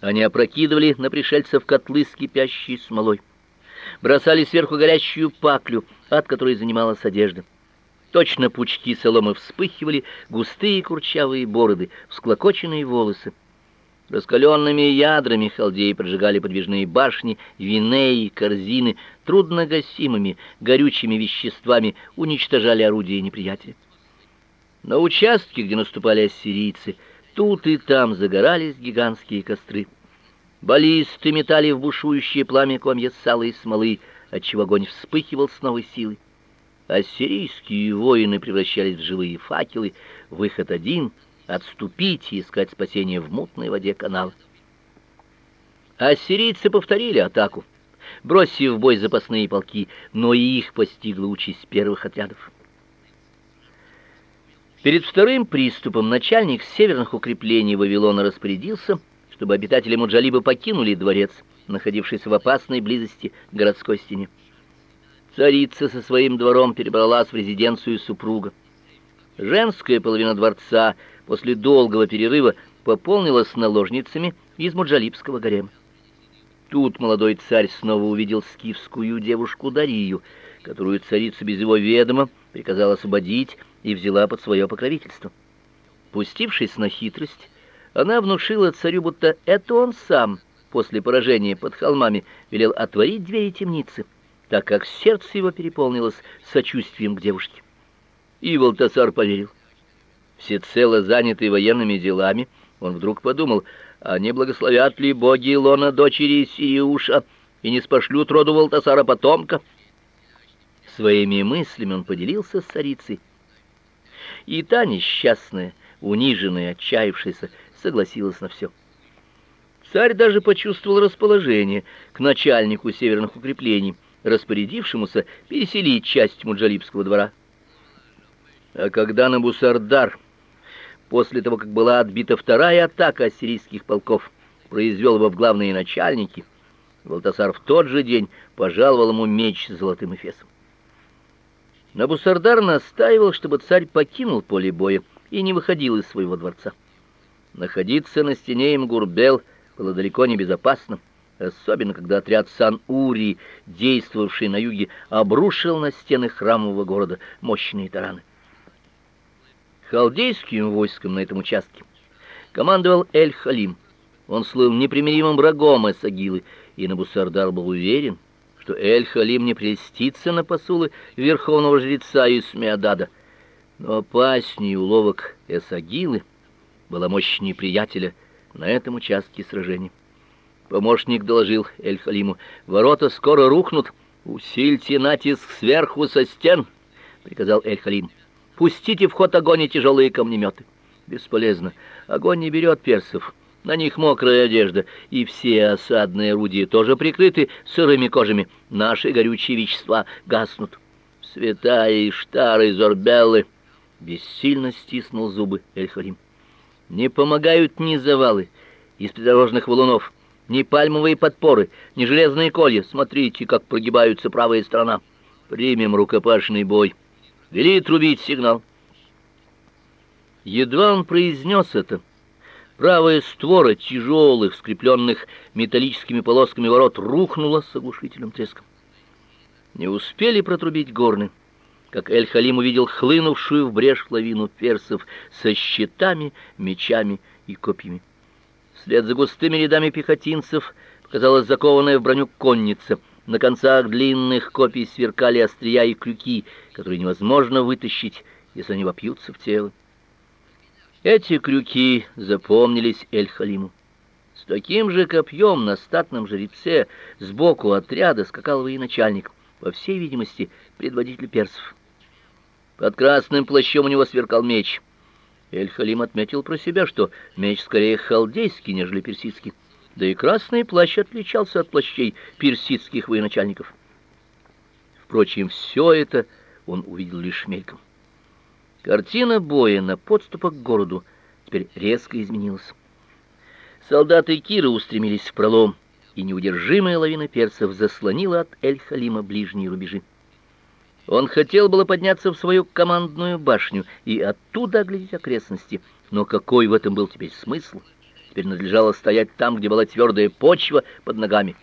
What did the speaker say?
Они опрокидывали на пришельцев котлы с кипящей смолой, бросали сверху горящую паклю, от которой занималась одежда. Точно пучки соломы вспыхивали густые курчавые бороды, всклокоченные волосы. Раскаленными ядрами халдеи поджигали подвижные башни, винеи, корзины, трудногасимыми горючими веществами уничтожали орудия неприятеля. На участке, где наступали ассирийцы, тут и там загорались гигантские костры. Баллисты метали в бушующее пламя комья сала и смолы, отчего огонь вспыхивал с новой силой. Ассирийские воины превращались в живые факелы, выход один — отступить и искать спасения в мутной воде канала. Ассирийцы повторили атаку, бросив в бой запасные полки, но и их постигла участь первых отрядов. Перед вторым приступом начальник северных укреплений Вавилона распорядился, чтобы обитатели Муджалиба покинули дворец, находившийся в опасной близости к городской стене. Царица со своим двором перебралась в резиденцию супруга. Женская половина дворца после долгого перерыва пополнилась наложницами из Муджалибского гарема. Тут молодой царь снова увидел скифскую девушку Дарию, которую царица без его ведома приказала освободить и взяла под свое покровительство. Пустившись на хитрость, она внушила царю, будто это он сам после поражения под холмами велел отворить двери темницы, так как сердце его переполнилось сочувствием к девушке. И Валтасар поверил всецело занятый военными делами, он вдруг подумал, а не благословят ли боги Илона дочери Сириуша и не спошлют роду Валтасара потомка? Своими мыслями он поделился с царицей. И та несчастная, униженная, отчаявшаяся, согласилась на все. Царь даже почувствовал расположение к начальнику северных укреплений, распорядившемуся переселить часть Муджалибского двора. А когда Набусардар после того, как была отбита вторая атака ассирийских полков, произвел его в главные начальники, Валтасар в тот же день пожаловал ему меч с золотым эфесом. Набусардар настаивал, чтобы царь покинул поле боя и не выходил из своего дворца. Находиться на стене Имгурбел было далеко не безопасно, особенно когда отряд Сан-Ури, действовавший на юге, обрушил на стены храмового города мощные тараны халдейским войском на этом участке командовал Эль-Халим. Он слыл непримиримым врагом Эсагилы, и Набусардар был уверен, что Эль-Халим не прельстится на посулы верховного жреца Исмеадада. Но опаснее уловок Эсагилы была мощь неприятеля на этом участке сражения. Помощник доложил Эль-Халиму: "Ворота скоро рухнут, усильте натиск сверху со стен", приказал Эль-Халим. Пустите в ход огонь и тяжелые камнеметы. Бесполезно. Огонь не берет персов. На них мокрая одежда, и все осадные орудия тоже прикрыты сырыми кожами. Наши горючие вещества гаснут. Святая Иштар Зорбеллы бессильно стиснул зубы Эльхарим. Не помогают ни завалы из придорожных валунов, ни пальмовые подпоры, ни железные колья. Смотрите, как прогибаются правая сторона. Примем рукопашный бой. Вели трубить сигнал. Едва он произнес это, правая створы тяжелых, скрепленных металлическими полосками ворот рухнула с оглушительным треском. Не успели протрубить горны, как Эль-Халим увидел хлынувшую в брешь лавину персов со щитами, мечами и копьями. Вслед за густыми рядами пехотинцев показалась закованная в броню конница — на концах длинных копий сверкали острия и крюки, которые невозможно вытащить, если они вопьются в тело. Эти крюки запомнились Эль-Халиму. С таким же копьем на статном жеребце сбоку отряда скакал военачальник, по всей видимости, предводитель персов. Под красным плащом у него сверкал меч. Эль-Халим отметил про себя, что меч скорее халдейский, нежели персидский да и красный плащ отличался от плащей персидских военачальников. Впрочем, все это он увидел лишь мельком. Картина боя на подступах к городу теперь резко изменилась. Солдаты Кира устремились в пролом, и неудержимая лавина персов заслонила от Эль-Халима ближние рубежи. Он хотел было подняться в свою командную башню и оттуда оглядеть окрестности, но какой в этом был теперь смысл? Теперь надлежало стоять там, где была твердая почва под ногами,